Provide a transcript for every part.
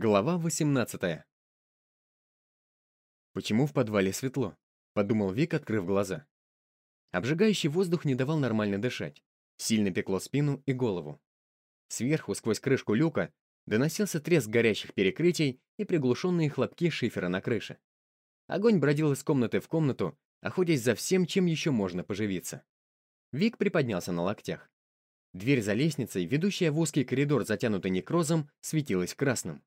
Глава 18 «Почему в подвале светло?» — подумал Вик, открыв глаза. Обжигающий воздух не давал нормально дышать. Сильно пекло спину и голову. Сверху, сквозь крышку люка, доносился треск горящих перекрытий и приглушенные хлопки шифера на крыше. Огонь бродил из комнаты в комнату, охотясь за всем, чем еще можно поживиться. Вик приподнялся на локтях. Дверь за лестницей, ведущая в узкий коридор, затянутый некрозом, светилась красным.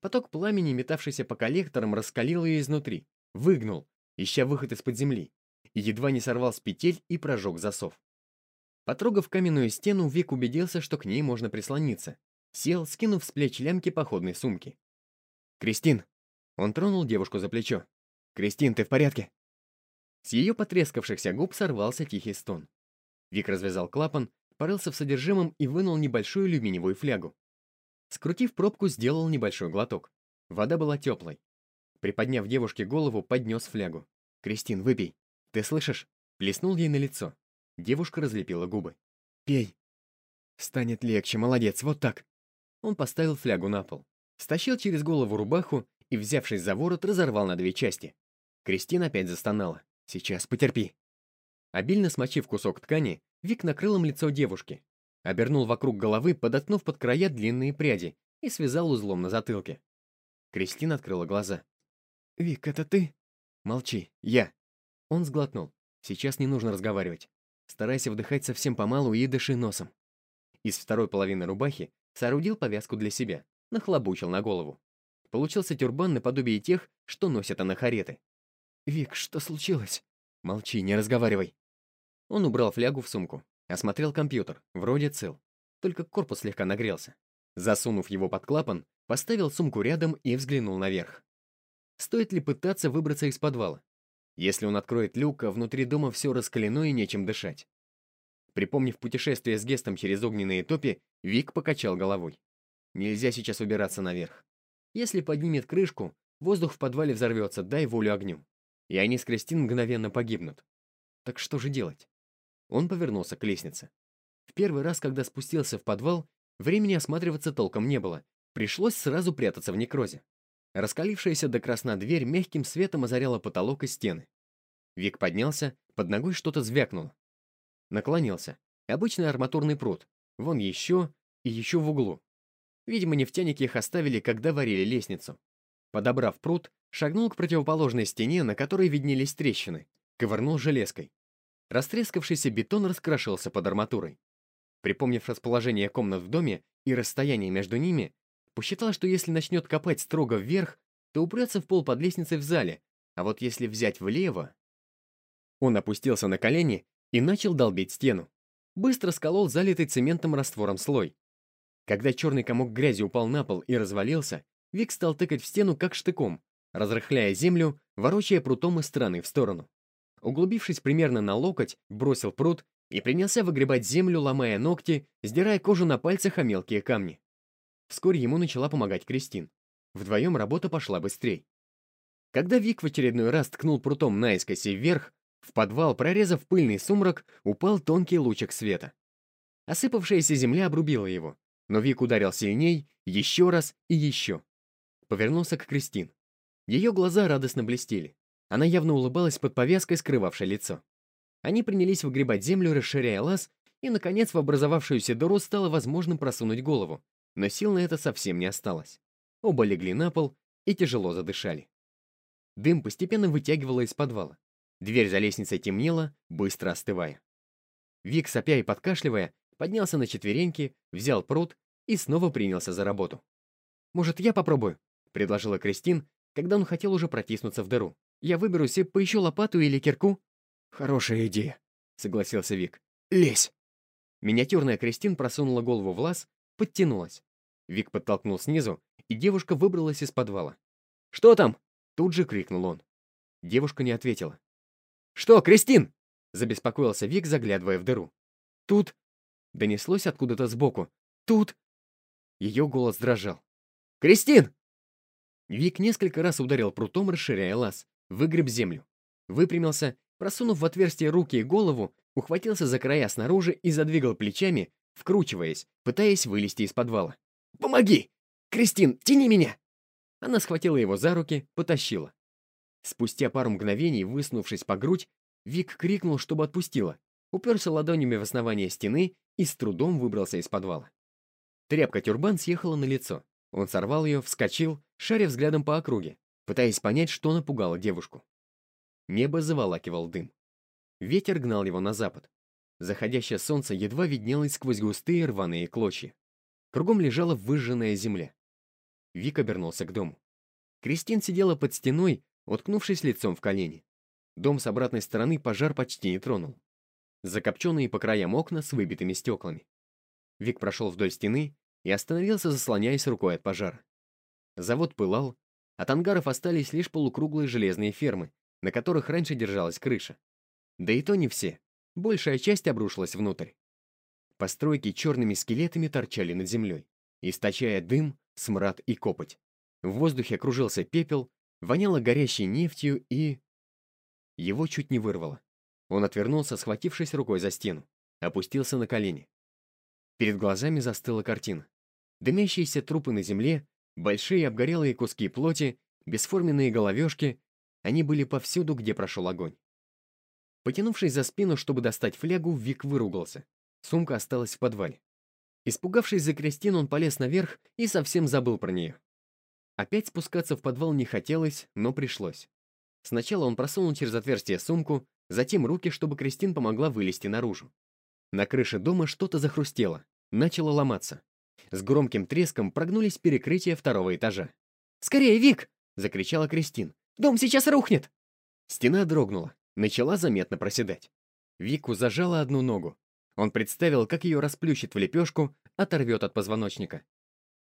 Поток пламени, метавшийся по коллекторам, раскалил ее изнутри, выгнул, ища выход из-под земли, и едва не сорвал с петель и прожег засов. Потрогав каменную стену, Вик убедился, что к ней можно прислониться. Сел, скинув с плеч лямки походной сумки. «Кристин!» Он тронул девушку за плечо. «Кристин, ты в порядке?» С ее потрескавшихся губ сорвался тихий стон. Вик развязал клапан, порылся в содержимом и вынул небольшую алюминиевую флягу. Скрутив пробку, сделал небольшой глоток. Вода была теплой. Приподняв девушке голову, поднес флягу. «Кристин, выпей. Ты слышишь?» Плеснул ей на лицо. Девушка разлепила губы. «Пей». «Станет легче, молодец, вот так». Он поставил флягу на пол. Стащил через голову рубаху и, взявшись за ворот, разорвал на две части. Кристина опять застонала. «Сейчас, потерпи». Обильно смочив кусок ткани, Вик накрыл им лицо девушки, Обернул вокруг головы, подоткнув под края длинные пряди и связал узлом на затылке. Кристина открыла глаза. «Вик, это ты?» «Молчи, я». Он сглотнул. «Сейчас не нужно разговаривать. Старайся вдыхать совсем помалу и дыши носом». Из второй половины рубахи соорудил повязку для себя, нахлобучил на голову. Получился тюрбан наподобие тех, что носят анахареты. «Вик, что случилось?» «Молчи, не разговаривай». Он убрал флягу в сумку, Осмотрел компьютер, вроде цел. Только корпус слегка нагрелся. Засунув его под клапан, поставил сумку рядом и взглянул наверх. Стоит ли пытаться выбраться из подвала? Если он откроет люк, а внутри дома все раскалено и нечем дышать. Припомнив путешествие с Гестом через огненные топи, Вик покачал головой. Нельзя сейчас убираться наверх. Если поднимет крышку, воздух в подвале взорвется, дай волю огню. И они с Кристин мгновенно погибнут. Так что же делать? Он повернулся к лестнице. В первый раз, когда спустился в подвал, времени осматриваться толком не было. Пришлось сразу прятаться в некрозе. Раскалившаяся до красна дверь мягким светом озаряла потолок и стены. Вик поднялся, под ногой что-то звякнуло. Наклонился. Обычный арматурный пруд. Вон еще и еще в углу. Видимо, нефтяники их оставили, когда варили лестницу. Подобрав пруд, шагнул к противоположной стене, на которой виднелись трещины. Ковырнул железкой. Растрескавшийся бетон раскрошился под арматурой. Припомнив расположение комнат в доме и расстояние между ними, посчитал, что если начнет копать строго вверх, то упрется в пол под лестницей в зале, а вот если взять влево... Он опустился на колени и начал долбить стену. Быстро сколол залитый цементом раствором слой. Когда черный комок грязи упал на пол и развалился, Вик стал тыкать в стену как штыком, разрыхляя землю, ворочая прутом из стороны в сторону. Углубившись примерно на локоть, бросил пруд и принялся выгребать землю, ломая ногти, сдирая кожу на пальцах о мелкие камни. Вскоре ему начала помогать Кристин. Вдвоем работа пошла быстрее. Когда Вик в очередной раз ткнул прутом наискось и вверх, в подвал, прорезав пыльный сумрак, упал тонкий лучик света. Осыпавшаяся земля обрубила его, но Вик ударил сильней, еще раз и еще. Повернулся к Кристин. Ее глаза радостно блестели. Она явно улыбалась под повязкой, скрывавшей лицо. Они принялись выгребать землю, расширяя лаз, и, наконец, в образовавшуюся дыру стало возможным просунуть голову, но сил на это совсем не осталось. Оба легли на пол и тяжело задышали. Дым постепенно вытягивало из подвала. Дверь за лестницей темнела, быстро остывая. Вик, сопя и подкашливая, поднялся на четвереньки, взял пруд и снова принялся за работу. «Может, я попробую?» — предложила Кристин, когда он хотел уже протиснуться в дыру. Я выберусь и поищу лопату или кирку». «Хорошая идея», — согласился Вик. «Лезь!» Миниатюрная Кристин просунула голову в лаз, подтянулась. Вик подтолкнул снизу, и девушка выбралась из подвала. «Что там?» — тут же крикнул он. Девушка не ответила. «Что, Кристин?» — забеспокоился Вик, заглядывая в дыру. «Тут...» — донеслось откуда-то сбоку. «Тут...» Ее голос дрожал. «Кристин!» Вик несколько раз ударил прутом, расширяя лаз, выгреб землю. Выпрямился, просунув в отверстие руки и голову, ухватился за края снаружи и задвигал плечами, вкручиваясь, пытаясь вылезти из подвала. «Помоги!» «Кристин, тяни меня!» Она схватила его за руки, потащила. Спустя пару мгновений, высунувшись по грудь, Вик крикнул, чтобы отпустила, уперся ладонями в основание стены и с трудом выбрался из подвала. Тряпка-тюрбан съехала на лицо. Он сорвал ее, вскочил, шаря взглядом по округе, пытаясь понять, что напугало девушку. Небо заволакивал дым. Ветер гнал его на запад. Заходящее солнце едва виднелось сквозь густые рваные клочья. Кругом лежала выжженная земля. Вик обернулся к дому. Кристин сидела под стеной, уткнувшись лицом в колени. Дом с обратной стороны пожар почти не тронул. Закопченные по краям окна с выбитыми стеклами. Вик прошел вдоль стены и остановился, заслоняясь рукой от пожара. Завод пылал, от ангаров остались лишь полукруглые железные фермы, на которых раньше держалась крыша. Да и то не все. Большая часть обрушилась внутрь. Постройки черными скелетами торчали над землей, источая дым, смрад и копоть. В воздухе кружился пепел, воняло горящей нефтью и... Его чуть не вырвало. Он отвернулся, схватившись рукой за стену. Опустился на колени. Перед глазами застыла картина. Дымящиеся трупы на земле, большие обгорелые куски плоти, бесформенные головешки. Они были повсюду, где прошел огонь. Потянувшись за спину, чтобы достать флягу, Вик выругался. Сумка осталась в подвале. Испугавшись за Кристину, он полез наверх и совсем забыл про нее. Опять спускаться в подвал не хотелось, но пришлось. Сначала он просунул через отверстие сумку, затем руки, чтобы Кристин помогла вылезти наружу. На крыше дома что-то захрустело, начало ломаться. С громким треском прогнулись перекрытия второго этажа. «Скорее, Вик!» — закричала Кристин. «Дом сейчас рухнет!» Стена дрогнула, начала заметно проседать. Вику зажала одну ногу. Он представил, как ее расплющит в лепешку, оторвет от позвоночника.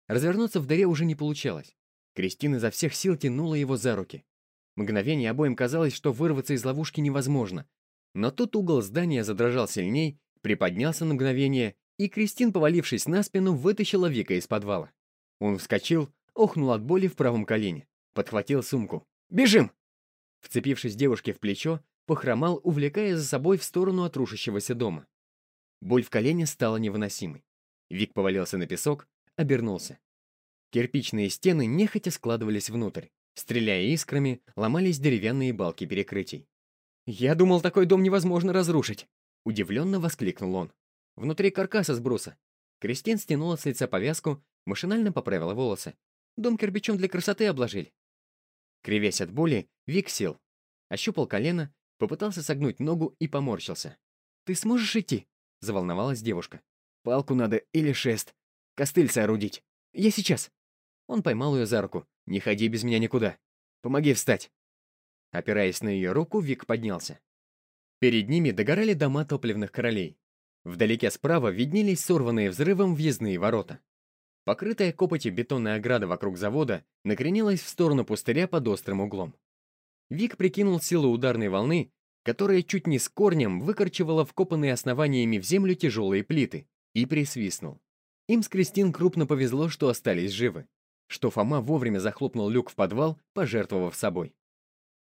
Развернуться в дыре уже не получалось. Кристина изо всех сил тянула его за руки. Мгновение обоим казалось, что вырваться из ловушки невозможно. Но тут угол здания задрожал сильней, приподнялся на мгновение, и Кристин, повалившись на спину, вытащила Вика из подвала. Он вскочил, охнул от боли в правом колене, подхватил сумку. «Бежим!» Вцепившись девушке в плечо, похромал, увлекая за собой в сторону от рушащегося дома. Боль в колене стала невыносимой. Вик повалился на песок, обернулся. Кирпичные стены нехотя складывались внутрь. Стреляя искрами, ломались деревянные балки перекрытий. «Я думал, такой дом невозможно разрушить!» Удивленно воскликнул он. Внутри каркаса сброса. Кристин стянула с лица повязку, машинально поправила волосы. Дом кирпичом для красоты обложили. Кривясь от боли, Вик сел. Ощупал колено, попытался согнуть ногу и поморщился. «Ты сможешь идти?» — заволновалась девушка. «Палку надо или шест. Костыль соорудить. Я сейчас!» Он поймал ее за руку. «Не ходи без меня никуда. Помоги встать». Опираясь на ее руку, Вик поднялся. Перед ними догорали дома топливных королей. Вдалеке справа виднелись сорванные взрывом въездные ворота. Покрытая копотью бетонная ограда вокруг завода накренилась в сторону пустыря под острым углом. Вик прикинул силу ударной волны, которая чуть не с корнем выкорчевала вкопанные основаниями в землю тяжелые плиты, и присвистнул. Им с Кристин крупно повезло, что остались живы что Фома вовремя захлопнул люк в подвал, пожертвовав собой.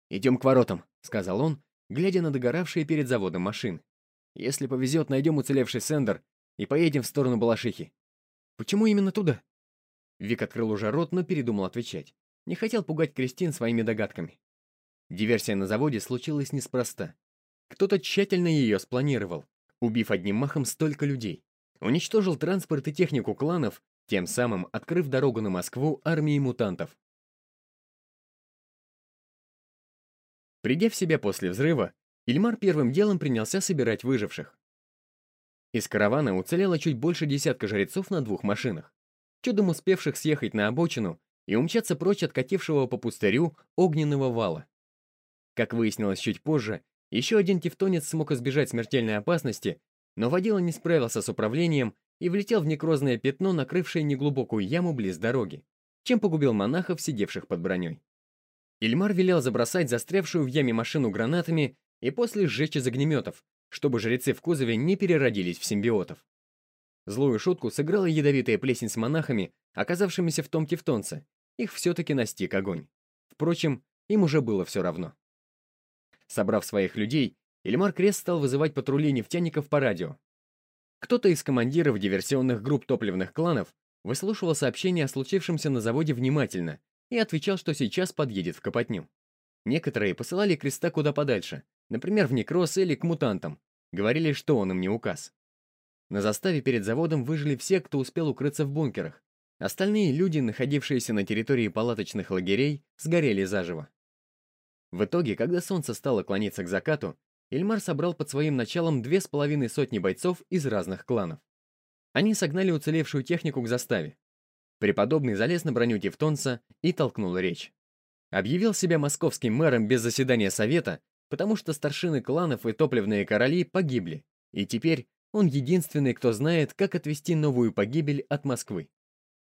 «Идем к воротам», — сказал он, глядя на догоравшие перед заводом машины. «Если повезет, найдем уцелевший сендер и поедем в сторону Балашихи». «Почему именно туда?» Вик открыл уже рот, но передумал отвечать. Не хотел пугать Кристин своими догадками. Диверсия на заводе случилась неспроста. Кто-то тщательно ее спланировал, убив одним махом столько людей. Уничтожил транспорт и технику кланов тем самым открыв дорогу на Москву армии мутантов. Придя в себя после взрыва, Ильмар первым делом принялся собирать выживших. Из каравана уцелело чуть больше десятка жрецов на двух машинах, чудом успевших съехать на обочину и умчаться прочь от катившего по пустырю огненного вала. Как выяснилось чуть позже, еще один тевтонец смог избежать смертельной опасности, но водила не справился с управлением и влетел в некрозное пятно, накрывшее неглубокую яму близ дороги, чем погубил монахов, сидевших под броней. Ильмар велел забросать застрявшую в яме машину гранатами и после сжечь из огнеметов, чтобы жрецы в кузове не переродились в симбиотов. Злую шутку сыграла ядовитая плесень с монахами, оказавшимися в том тевтонце. Их все-таки настиг огонь. Впрочем, им уже было все равно. Собрав своих людей, Ильмар Крест стал вызывать патрули нефтяников по радио, кто-то из командиров диверсионных групп топливных кланов выслушивал сообщения о случившемся на заводе внимательно и отвечал, что сейчас подъедет в Копотню. Некоторые посылали креста куда подальше, например, в некроз или к мутантам. Говорили, что он им не указ. На заставе перед заводом выжили все, кто успел укрыться в бункерах. Остальные люди, находившиеся на территории палаточных лагерей, сгорели заживо. В итоге, когда солнце стало клониться к закату, Ильмар собрал под своим началом две с половиной сотни бойцов из разных кланов. Они согнали уцелевшую технику к заставе. Преподобный залез на броню Тевтонца и толкнул речь. Объявил себя московским мэром без заседания совета, потому что старшины кланов и топливные короли погибли, и теперь он единственный, кто знает, как отвести новую погибель от Москвы.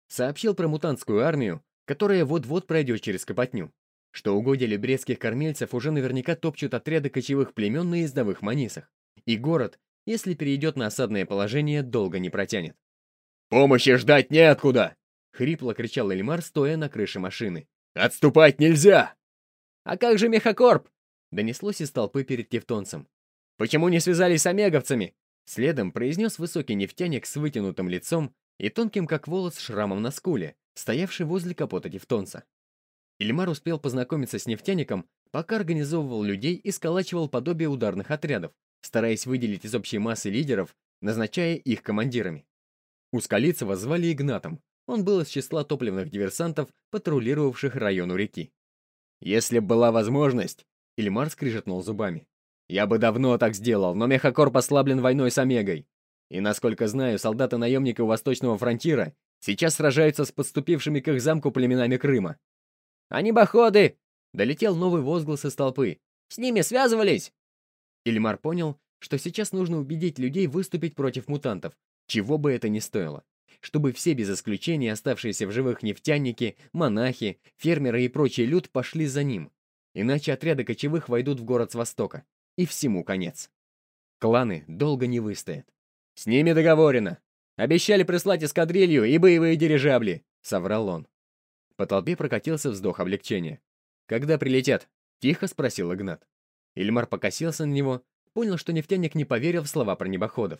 Сообщил про мутантскую армию, которая вот-вот пройдет через Копотню, что угодья либрецких кормильцев уже наверняка топчут отряды кочевых племен на ездовых манисах, и город, если перейдет на осадное положение, долго не протянет. «Помощи ждать неоткуда!» — хрипло кричал Эльмар, стоя на крыше машины. «Отступать нельзя!» «А как же мехакорп?» — донеслось из толпы перед тевтонцем. «Почему не связались с омеговцами?» Следом произнес высокий нефтяник с вытянутым лицом и тонким, как волос, шрамом на скуле, стоявший возле капота тевтонца. Ильмар успел познакомиться с нефтяником, пока организовывал людей и сколачивал подобие ударных отрядов, стараясь выделить из общей массы лидеров, назначая их командирами. Ускалицева звали Игнатом, он был из числа топливных диверсантов, патрулировавших район у реки. «Если была возможность», — Ильмар скрижетнул зубами, «я бы давно так сделал, но Мехакорп ослаблен войной с Омегой. И, насколько знаю, солдаты-наемники у Восточного фронтира сейчас сражаются с подступившими к их замку племенами Крыма. «Они боходы!» — долетел новый возглас из толпы. «С ними связывались!» Ильмар понял, что сейчас нужно убедить людей выступить против мутантов, чего бы это ни стоило. Чтобы все без исключения оставшиеся в живых нефтяники, монахи, фермеры и прочий люд пошли за ним. Иначе отряды кочевых войдут в город с востока. И всему конец. Кланы долго не выстоят. «С ними договорено. Обещали прислать эскадрилью и боевые дирижабли», — соврал он. По толпе прокатился вздох облегчения. «Когда прилетят?» — тихо спросил Игнат. Ильмар покосился на него, понял, что нефтяник не поверил в слова про небоходов.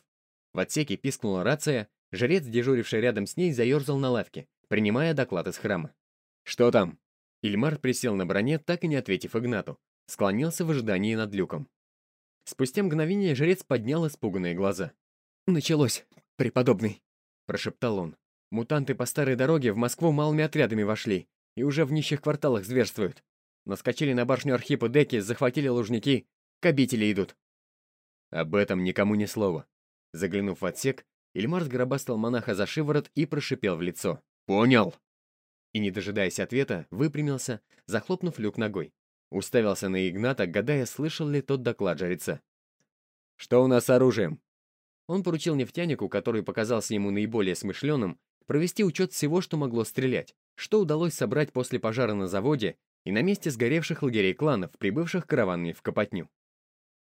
В отсеке пискнула рация, жрец, дежуривший рядом с ней, заерзал на лавке, принимая доклад из храма. «Что там?» Ильмар присел на броне, так и не ответив Игнату. Склонился в ожидании над люком. Спустя мгновение жрец поднял испуганные глаза. «Началось, преподобный», — прошептал он. Мутанты по старой дороге в Москву малыми отрядами вошли и уже в нищих кварталах зверствуют. Наскочили на башню Архипа Деки, захватили лужники, к обители идут. Об этом никому ни слова. Заглянув в отсек, Ильмар сгробастал монаха за шиворот и прошипел в лицо. «Понял!» И, не дожидаясь ответа, выпрямился, захлопнув люк ногой. Уставился на Игната, гадая, слышал ли тот доклад жреца. «Что у нас с оружием?» Он поручил нефтянику, который показался ему наиболее смышленым, провести учет всего, что могло стрелять, что удалось собрать после пожара на заводе и на месте сгоревших лагерей кланов, прибывших караванами в Копотню.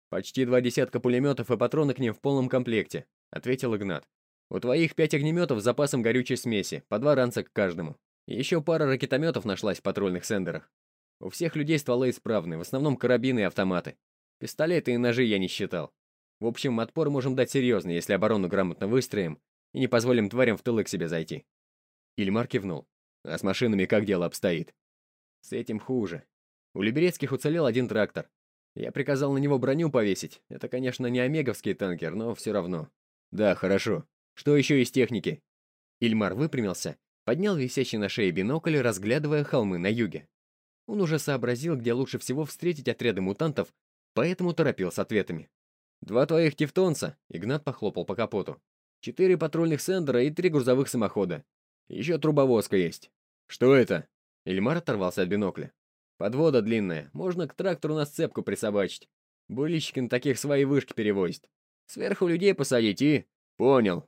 «Почти два десятка пулеметов и патроны к ним в полном комплекте», — ответил Игнат. «У твоих пять огнеметов с запасом горючей смеси, по два ранца к каждому. Еще пара ракетометов нашлась в патрульных сендерах. У всех людей стволы исправны, в основном карабины и автоматы. Пистолеты и ножи я не считал. В общем, отпор можем дать серьезный, если оборону грамотно выстроим и не позволим тварям в тылы к себе зайти». Ильмар кивнул. «А с машинами как дело обстоит?» «С этим хуже. У Либерецких уцелел один трактор. Я приказал на него броню повесить. Это, конечно, не омеговский танкер, но все равно». «Да, хорошо. Что еще из техники?» Ильмар выпрямился, поднял висящий на шее бинокль, разглядывая холмы на юге. Он уже сообразил, где лучше всего встретить отряды мутантов, поэтому торопил с ответами. «Два твоих тевтонца», — Игнат похлопал по капоту. Четыре патрульных сендера и три грузовых самохода. Еще трубовозка есть. Что это? Эльмар оторвался от бинокля. Подвода длинная, можно к трактору на сцепку присобачить. Булищики на таких свои вышки перевозят. Сверху людей посадить и... Понял.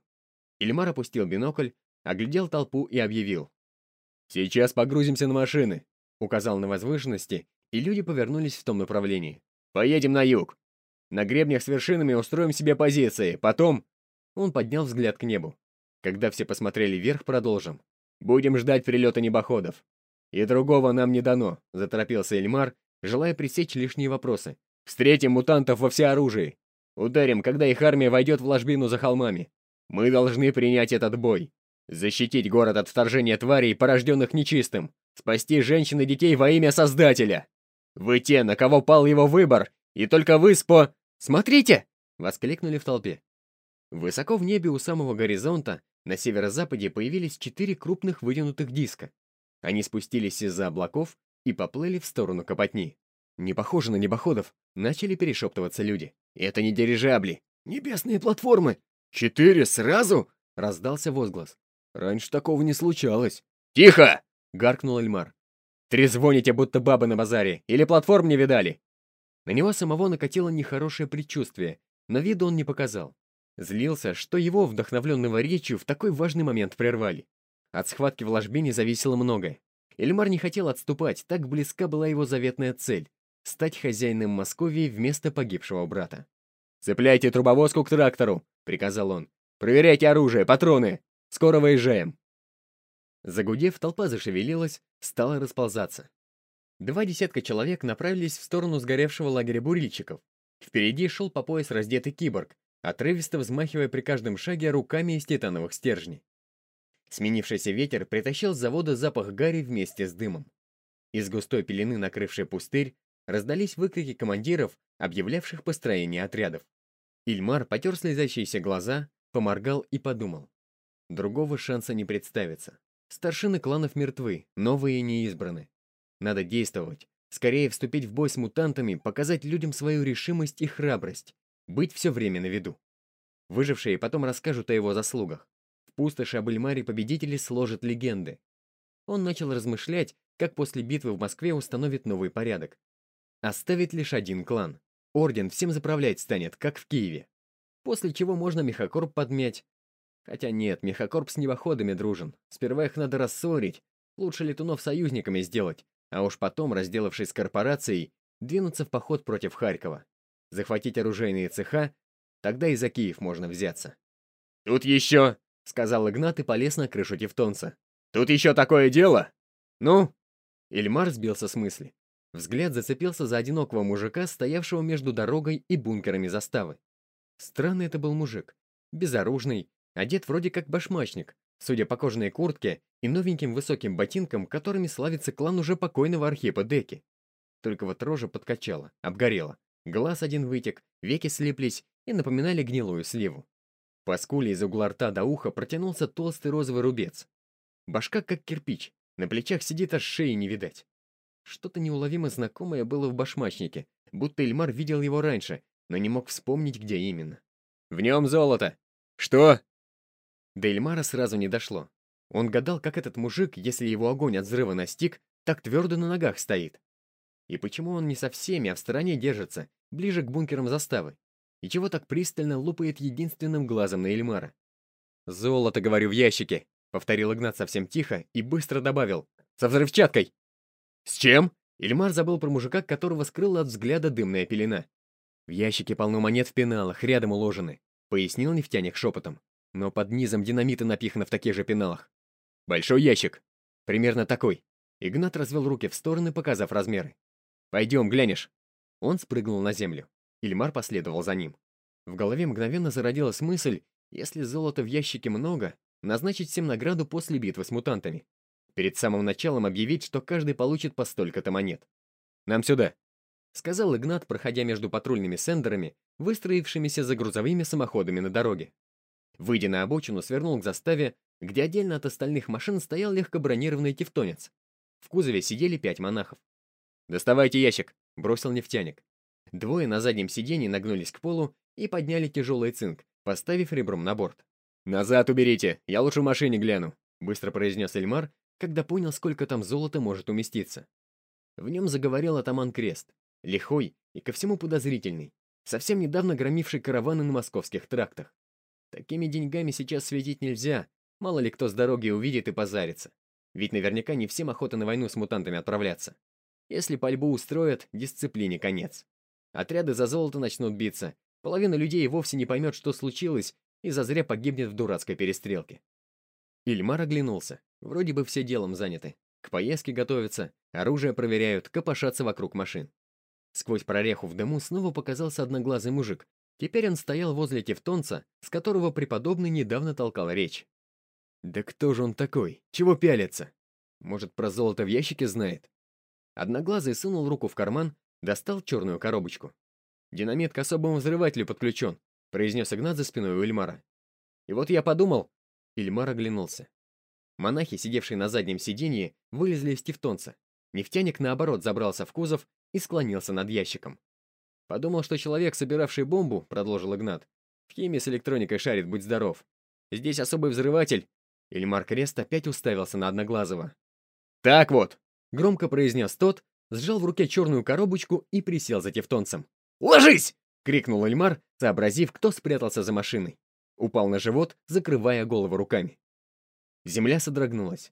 Ильмар опустил бинокль, оглядел толпу и объявил. «Сейчас погрузимся на машины», — указал на возвышенности, и люди повернулись в том направлении. «Поедем на юг. На гребнях с вершинами устроим себе позиции, потом он поднял взгляд к небу. Когда все посмотрели вверх, продолжим. «Будем ждать прилета небоходов». «И другого нам не дано», — заторопился Эльмар, желая пресечь лишние вопросы. «Встретим мутантов во всеоружии. Ударим, когда их армия войдет в ложбину за холмами. Мы должны принять этот бой. Защитить город от вторжения тварей, порожденных нечистым. Спасти женщин и детей во имя Создателя. Вы те, на кого пал его выбор, и только вы спо... Смотрите!» — воскликнули в толпе. Высоко в небе у самого горизонта на северо-западе появились четыре крупных вытянутых диска. Они спустились из-за облаков и поплыли в сторону Копотни. «Не похоже на небоходов», — начали перешептываться люди. «Это не дирижабли. Небесные платформы. Четыре сразу?» — раздался возглас. «Раньше такого не случалось». «Тихо!» — гаркнул Эльмар. «Трезвоните, будто бабы на базаре, или платформ не видали?» На него самого накатило нехорошее предчувствие, но виду он не показал. Злился, что его, вдохновленного речью, в такой важный момент прервали. От схватки в ложбине зависело многое. Эльмар не хотел отступать, так близка была его заветная цель — стать хозяином Московии вместо погибшего брата. «Цепляйте трубовозку к трактору», — приказал он. «Проверяйте оружие, патроны. Скоро выезжаем». Загудев, толпа зашевелилась, стала расползаться. Два десятка человек направились в сторону сгоревшего лагеря бурильщиков. Впереди шел по пояс раздетый киборг, отрывисто взмахивая при каждом шаге руками из титановых стержней. Сменившийся ветер притащил с завода запах гари вместе с дымом. Из густой пелены, накрывшей пустырь, раздались выкрики командиров, объявлявших построение отрядов. Ильмар потер слезящиеся глаза, поморгал и подумал. Другого шанса не представится. Старшины кланов мертвы, новые не избраны. Надо действовать. Скорее вступить в бой с мутантами, показать людям свою решимость и храбрость. Быть все время на виду. Выжившие потом расскажут о его заслугах. В пустоши об Эльмаре победители сложат легенды. Он начал размышлять, как после битвы в Москве установит новый порядок. Оставит лишь один клан. Орден всем заправлять станет, как в Киеве. После чего можно Мехакорп подмять. Хотя нет, Мехакорп с небоходами дружен. Сперва их надо рассорить. Лучше летунов союзниками сделать а уж потом, разделавшись с корпорацией, двинуться в поход против Харькова. Захватить оружейные цеха, тогда и за Киев можно взяться. «Тут еще!» — сказал Игнат и полез на крышу Тевтонца. «Тут еще такое дело!» «Ну?» Ильмар сбился с мысли. Взгляд зацепился за одинокого мужика, стоявшего между дорогой и бункерами заставы. Странный это был мужик. Безоружный, одет вроде как башмачник, судя по кожаной куртке и новеньким высоким ботинкам, которыми славится клан уже покойного Архипа Деки. Только вот рожа подкачала, обгорела. Глаз один вытек, веки слиплись и напоминали гнилую сливу. По скуле из угла рта до уха протянулся толстый розовый рубец. Башка как кирпич, на плечах сидит, аж шеи не видать. Что-то неуловимо знакомое было в башмачнике, будто Эльмар видел его раньше, но не мог вспомнить, где именно. «В нем золото!» «Что?» До Эльмара сразу не дошло. Он гадал, как этот мужик, если его огонь от взрыва настиг, так твердо на ногах стоит. И почему он не со всеми, а в стороне держится, ближе к бункерам заставы? И чего так пристально лупает единственным глазом на Эльмара? «Золото, говорю, в ящике», — повторил Игнат совсем тихо и быстро добавил. «Со взрывчаткой!» «С чем?» Ильмар забыл про мужика, которого скрыла от взгляда дымная пелена. «В ящике полно монет в пеналах, рядом уложены», — пояснил нефтяник шепотом но под низом динамита напихано в таких же пеналах. Большой ящик. Примерно такой. Игнат развел руки в стороны, показав размеры. «Пойдем, глянешь». Он спрыгнул на землю. Ильмар последовал за ним. В голове мгновенно зародилась мысль, если золота в ящике много, назначить всем награду после битвы с мутантами. Перед самым началом объявить, что каждый получит по столько-то монет. «Нам сюда», — сказал Игнат, проходя между патрульными сендерами, выстроившимися за грузовыми самоходами на дороге. Выйдя на обочину, свернул к заставе, где отдельно от остальных машин стоял легкобронированный тевтонец. В кузове сидели пять монахов. «Доставайте ящик», — бросил нефтяник. Двое на заднем сиденье нагнулись к полу и подняли тяжелый цинк, поставив ребром на борт. «Назад уберите, я лучше в машине гляну», — быстро произнес Эльмар, когда понял, сколько там золота может уместиться. В нем заговорил атаман Крест, лихой и ко всему подозрительный, совсем недавно громивший караваны на московских трактах. Такими деньгами сейчас светить нельзя, мало ли кто с дороги увидит и позарится. Ведь наверняка не всем охота на войну с мутантами отправляться. Если пальбу устроят, дисциплине конец. Отряды за золото начнут биться, половина людей вовсе не поймет, что случилось, и зазря погибнет в дурацкой перестрелке. Ильмар оглянулся. Вроде бы все делом заняты. К поездке готовятся, оружие проверяют, копошатся вокруг машин. Сквозь прореху в дыму снова показался одноглазый мужик Теперь он стоял возле тевтонца, с которого преподобный недавно толкал речь. Да кто же он такой? Чего пялится? Может, про золото в ящике знает? Одноглазый сунул руку в карман, достал черную коробочку. «Динамит к особому взрывателю подключен», произнес Игнат за спиной у Эльмара. «И вот я подумал...» Ильмар оглянулся. Монахи, сидевшие на заднем сиденье, вылезли из тевтонца. Нефтяник, наоборот, забрался в кузов и склонился над ящиком. «Подумал, что человек, собиравший бомбу, — продолжил Игнат, — в химии с электроникой шарит, будь здоров. Здесь особый взрыватель». Ильмар Крест опять уставился на Одноглазого. «Так вот!» — громко произнес тот, сжал в руке черную коробочку и присел за тевтонцем. «Ложись!» — крикнул Эльмар, сообразив, кто спрятался за машиной. Упал на живот, закрывая голову руками. Земля содрогнулась.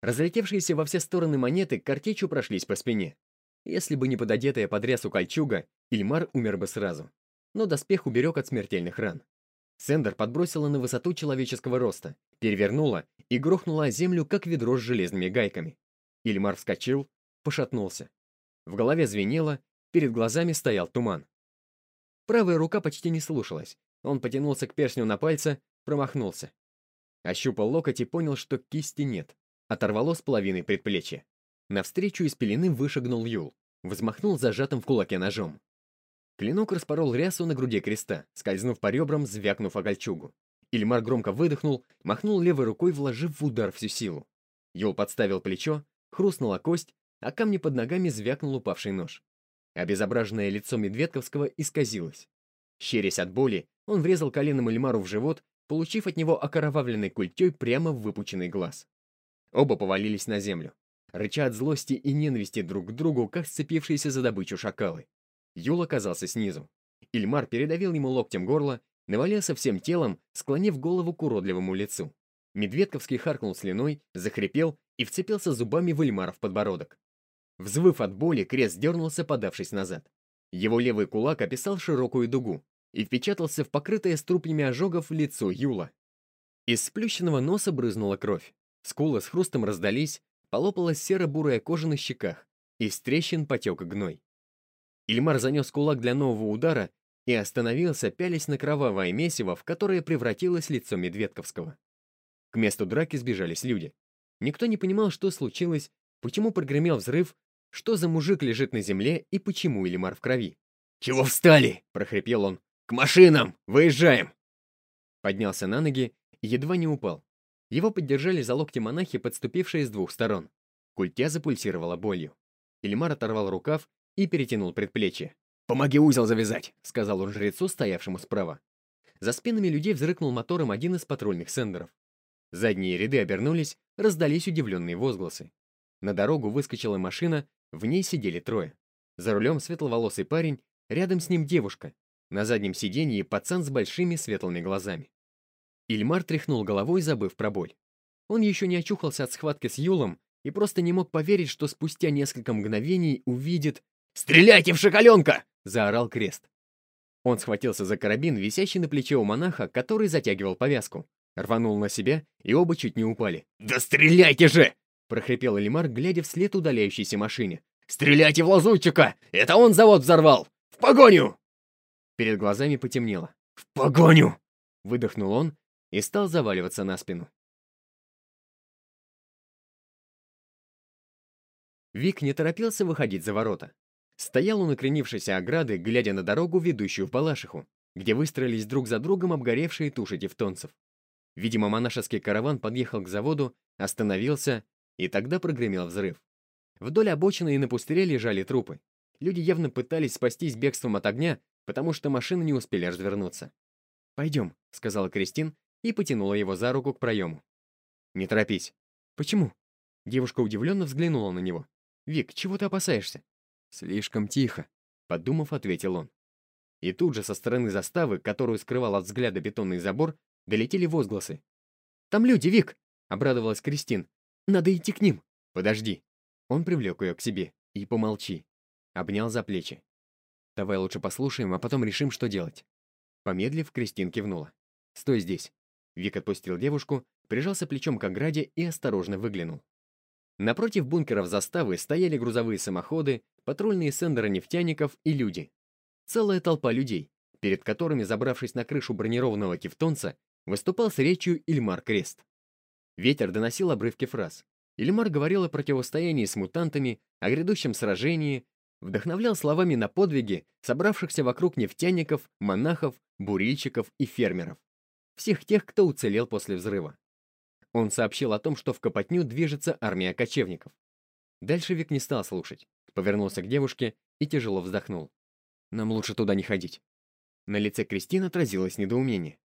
Разлетевшиеся во все стороны монеты картечью прошлись по спине. Если бы не пододетая под рясу кольчуга, Ильмар умер бы сразу. Но доспех уберег от смертельных ран. Сендер подбросила на высоту человеческого роста, перевернула и грохнула о землю, как ведро с железными гайками. Ильмар вскочил, пошатнулся. В голове звенело, перед глазами стоял туман. Правая рука почти не слушалась. Он потянулся к перстню на пальце, промахнулся. Ощупал локоть и понял, что кисти нет. Оторвало с половиной предплечья. Навстречу из пелены вышагнул Юл. Взмахнул зажатым в кулаке ножом. Клинок распорол рясу на груди креста, скользнув по ребрам, звякнув о кольчугу. Ильмар громко выдохнул, махнул левой рукой, вложив в удар всю силу. Юл подставил плечо, хрустнула кость, а камни под ногами звякнул упавший нож. Обезображенное лицо Медведковского исказилось. Щерясь от боли, он врезал коленом Эльмару в живот, получив от него окоровавленной культей прямо в выпученный глаз. Оба повалились на землю, рыча от злости и ненависти друг к другу, как сцепившиеся за добычу шакалы. Юл оказался снизу. Ильмар передавил ему локтем горло, навалился всем телом, склонив голову к уродливому лицу. Медведковский харкнул слюной, захрипел и вцепился зубами в Ильмара в подбородок. Взвыв от боли, крест дернулся, подавшись назад. Его левый кулак описал широкую дугу и впечатался в покрытое струпнями ожогов лицо Юла. Из сплющенного носа брызнула кровь. Скулы с хрустом раздались, полопалась серо-бурая кожа на щеках, из трещин потек гной. Ильмар занес кулак для нового удара и остановился, пялясь на кровавое месиво, в которое превратилось лицо Медведковского. К месту драки сбежались люди. Никто не понимал, что случилось, почему прогремел взрыв, что за мужик лежит на земле и почему Ильмар в крови. «Чего встали?» — прохрипел он. «К машинам! Выезжаем!» Поднялся на ноги и едва не упал. Его поддержали за локти монахи, подступившие с двух сторон. Культя запульсировала болью. Ильмар оторвал рукав и перетянул предплечье. «Помоги узел завязать!» — сказал он жрецу, стоявшему справа. За спинами людей взрыкнул мотором один из патрульных сендеров. Задние ряды обернулись, раздались удивленные возгласы. На дорогу выскочила машина, в ней сидели трое. За рулем светловолосый парень, рядом с ним девушка. На заднем сиденье пацан с большими светлыми глазами. Ильмар тряхнул головой, забыв про боль. Он еще не очухался от схватки с Юлом и просто не мог поверить, что спустя несколько мгновений увидит... «Стреляйте в шоколенка!» — заорал Крест. Он схватился за карабин, висящий на плече у монаха, который затягивал повязку. Рванул на себя, и оба чуть не упали. «Да стреляйте же!» — прохрипел Элимар, глядя вслед удаляющейся машине. «Стреляйте в лазутчика! Это он завод взорвал! В погоню!» Перед глазами потемнело. «В погоню!» — выдохнул он и стал заваливаться на спину. Вик не торопился выходить за ворота. Стоял у накренившейся ограды, глядя на дорогу, ведущую в Балашиху, где выстроились друг за другом обгоревшие туши тевтонцев. Видимо, монашеский караван подъехал к заводу, остановился и тогда прогремел взрыв. Вдоль обочины и на пустыре лежали трупы. Люди явно пытались спастись бегством от огня, потому что машины не успели развернуться. «Пойдем», — сказала Кристин и потянула его за руку к проему. «Не торопись». «Почему?» Девушка удивленно взглянула на него. «Вик, чего ты опасаешься?» «Слишком тихо», — подумав, ответил он. И тут же со стороны заставы, которую скрывал от взгляда бетонный забор, долетели возгласы. «Там люди, Вик!» — обрадовалась Кристин. Надо идти к ним. Подожди. Он привлек ее к себе. И помолчи. Обнял за плечи. Давай лучше послушаем, а потом решим, что делать. Помедлив, Кристин кивнула. Стой здесь. Вик отпустил девушку, прижался плечом к ограде и осторожно выглянул. Напротив бункеров заставы стояли грузовые самоходы, патрульные сендеры нефтяников и люди. Целая толпа людей, перед которыми, забравшись на крышу бронированного тевтонца, выступал с речью Ильмар Крест. Ветер доносил обрывки фраз. Ильмар говорил о противостоянии с мутантами, о грядущем сражении, вдохновлял словами на подвиги собравшихся вокруг нефтяников, монахов, бурильщиков и фермеров. Всех тех, кто уцелел после взрыва. Он сообщил о том, что в Копотню движется армия кочевников. Дальше Вик не стал слушать, повернулся к девушке и тяжело вздохнул. «Нам лучше туда не ходить». На лице Кристины отразилось недоумение.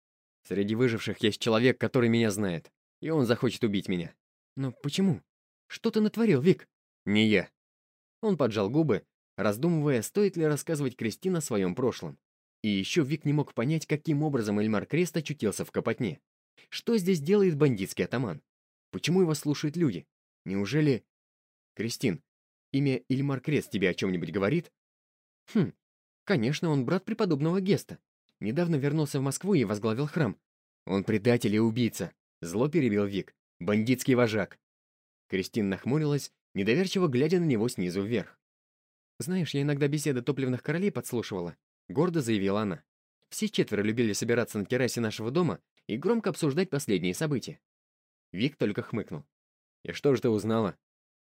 «Среди выживших есть человек, который меня знает, и он захочет убить меня. «Но почему? Что ты натворил, Вик?» «Не я». Он поджал губы, раздумывая, стоит ли рассказывать Кристине о своем прошлом. И еще Вик не мог понять, каким образом Эльмар Крест очутился в Копотне. Что здесь делает бандитский атаман? Почему его слушают люди? Неужели... Кристин, имя Ильмар Крест тебе о чем-нибудь говорит? Хм, конечно, он брат преподобного Геста. Недавно вернулся в Москву и возглавил храм. Он предатель и убийца. Зло перебил Вик. Бандитский вожак. Кристин нахмурилась, недоверчиво глядя на него снизу вверх. «Знаешь, я иногда беседы топливных королей подслушивала», — гордо заявила она. «Все четверо любили собираться на террасе нашего дома и громко обсуждать последние события». Вик только хмыкнул. «И что же ты узнала?»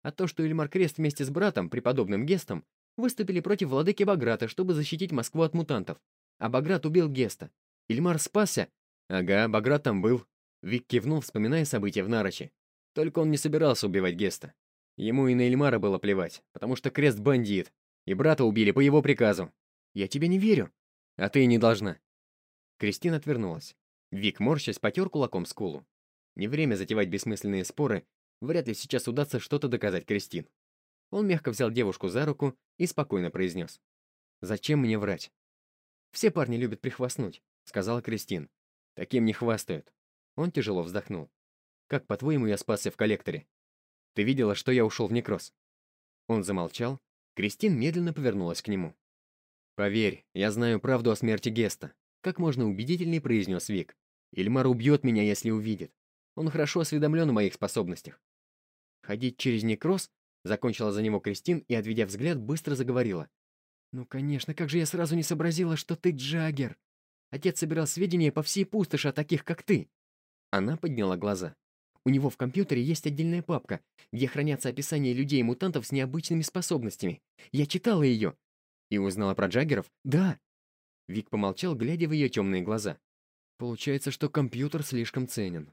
«А то, что Эльмар Крест вместе с братом, преподобным Гестом, выступили против владыки Баграта, чтобы защитить Москву от мутантов. А Баграт убил Геста. Ильмар спасся. Ага, Баграт там был. Вик кивнул, вспоминая события в Нарочи. Только он не собирался убивать Геста. Ему и на Эльмара было плевать, потому что Крест бандит, и брата убили по его приказу. Я тебе не верю. А ты и не должна. Кристина отвернулась. Вик, морщась, потер кулаком скулу. Не время затевать бессмысленные споры, вряд ли сейчас удастся что-то доказать Кристин. Он мягко взял девушку за руку и спокойно произнес. «Зачем мне врать?» «Все парни любят прихвастнуть», — сказала Кристин. «Таким не хвастают. Он тяжело вздохнул. «Как, по-твоему, я спасся в коллекторе? Ты видела, что я ушел в некроз?» Он замолчал. Кристин медленно повернулась к нему. «Поверь, я знаю правду о смерти Геста», — как можно убедительней произнес Вик. «Ильмар убьет меня, если увидит. Он хорошо осведомлен о моих способностях». «Ходить через некроз?» — закончила за него Кристин и, отведя взгляд, быстро заговорила. «Ну, конечно, как же я сразу не сообразила, что ты Джаггер. Отец собирал сведения по всей пустоши о таких, как ты. Она подняла глаза. У него в компьютере есть отдельная папка, где хранятся описания людей и мутантов с необычными способностями. Я читала ее. И узнала про Джаггеров? Да. Вик помолчал, глядя в ее темные глаза. Получается, что компьютер слишком ценен.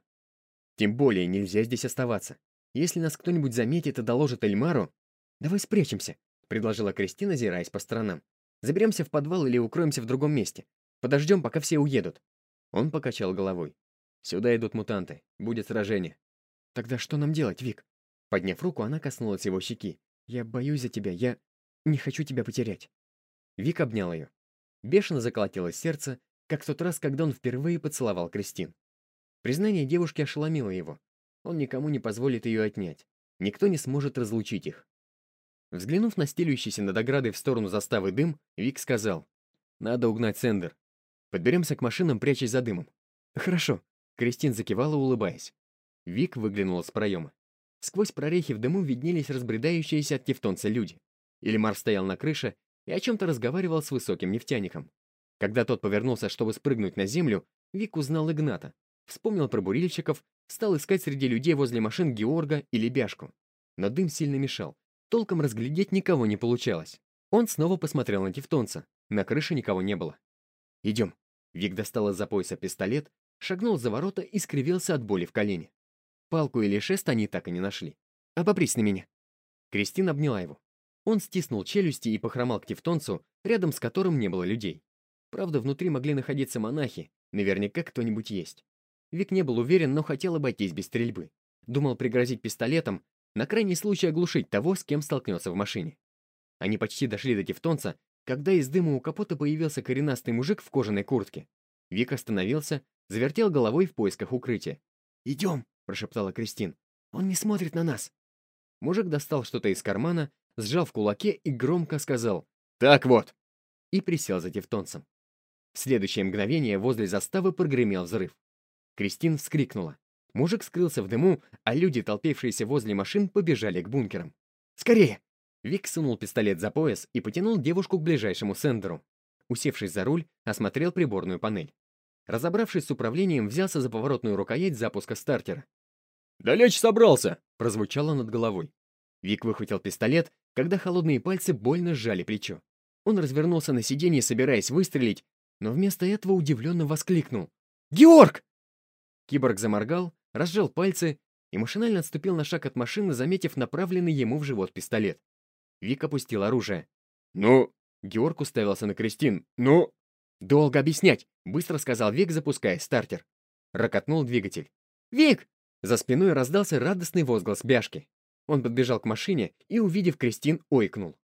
Тем более нельзя здесь оставаться. Если нас кто-нибудь заметит и доложит Эльмару... Давай спрячемся, предложила Кристина, озираясь по сторонам. Заберемся в подвал или укроемся в другом месте. Подождем, пока все уедут. Он покачал головой. Сюда идут мутанты. Будет сражение. Тогда что нам делать, Вик? Подняв руку, она коснулась его щеки. Я боюсь за тебя. Я не хочу тебя потерять. Вик обнял ее. Бешено заколотилось сердце, как в тот раз, когда он впервые поцеловал Кристин. Признание девушки ошеломило его. Он никому не позволит ее отнять. Никто не сможет разлучить их. Взглянув на стелющийся над оградой в сторону заставы дым, Вик сказал, «Надо угнать Сендер. Подберемся к машинам, прячась за дымом». «Хорошо», Кристин закивала, улыбаясь. Вик выглянула с проема. Сквозь прорехи в дыму виднелись разбредающиеся от тевтонца люди. Ильмар стоял на крыше и о чем-то разговаривал с высоким нефтяником. Когда тот повернулся, чтобы спрыгнуть на землю, Вик узнал Игната. Вспомнил про бурильщиков, стал искать среди людей возле машин Георга или Бяшку. Но дым сильно мешал. Толком разглядеть никого не получалось. Он снова посмотрел на тевтонца. На крыше никого не было. «Идем». Вик достал из-за пояса пистолет, шагнул за ворота и скривился от боли в колене. Палку или шест они так и не нашли. «Обопрись на меня!» Кристин обняла его. Он стиснул челюсти и похромал к тевтонцу, рядом с которым не было людей. Правда, внутри могли находиться монахи, наверняка кто-нибудь есть. Вик не был уверен, но хотел обойтись без стрельбы. Думал пригрозить пистолетом, на крайний случай оглушить того, с кем столкнется в машине. Они почти дошли до тевтонца, когда из дыма у капота появился коренастый мужик в кожаной куртке. Вик остановился, завертел головой в поисках укрытия. «Идем!» — прошептала Кристин. «Он не смотрит на нас!» Мужик достал что-то из кармана, сжал в кулаке и громко сказал «Так вот!» и присел за тевтонцем. В следующее мгновение возле заставы прогремел взрыв. Кристин вскрикнула. Мужик скрылся в дыму, а люди, толпившиеся возле машин, побежали к бункерам. «Скорее!» Вик сунул пистолет за пояс и потянул девушку к ближайшему сендеру. Усевшись за руль, осмотрел приборную панель. Разобравшись с управлением, взялся за поворотную рукоять запуска стартера. «Да лечь собрался!» — прозвучало над головой. Вик выхватил пистолет, когда холодные пальцы больно сжали плечо. Он развернулся на сиденье, собираясь выстрелить, но вместо этого удивленно воскликнул. «Георг!» Киборг заморгал, разжал пальцы и машинально отступил на шаг от машины, заметив направленный ему в живот пистолет. Вик опустил оружие. «Ну?» Георг уставился на Кристин. «Ну?» «Долго объяснять», — быстро сказал Вик, запуская стартер. Рокотнул двигатель. «Вик!» За спиной раздался радостный возглас Бяшки. Он подбежал к машине и, увидев Кристин, ойкнул.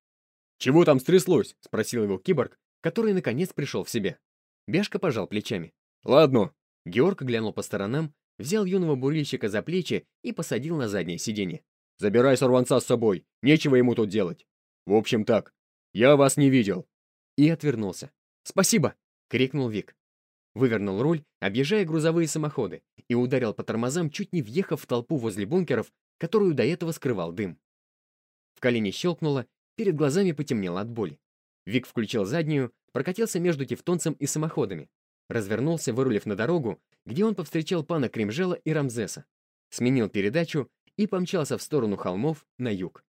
«Чего там стряслось?» — спросил его киборг, который наконец пришел в себя. Бяшка пожал плечами. «Ладно». Георг глянул по сторонам, взял юного бурильщика за плечи и посадил на заднее сиденье. «Забирай сорванца с собой, нечего ему тут делать. В общем так, я вас не видел». И отвернулся. «Спасибо!» — крикнул Вик. Вывернул руль, объезжая грузовые самоходы, и ударил по тормозам, чуть не въехав в толпу возле бункеров, которую до этого скрывал дым. В колене щелкнуло, перед глазами потемнело от боли. Вик включил заднюю, прокатился между тевтонцем и самоходами. Развернулся, вырулив на дорогу, где он повстречал пана Кримжела и Рамзеса. Сменил передачу и помчался в сторону холмов на юг.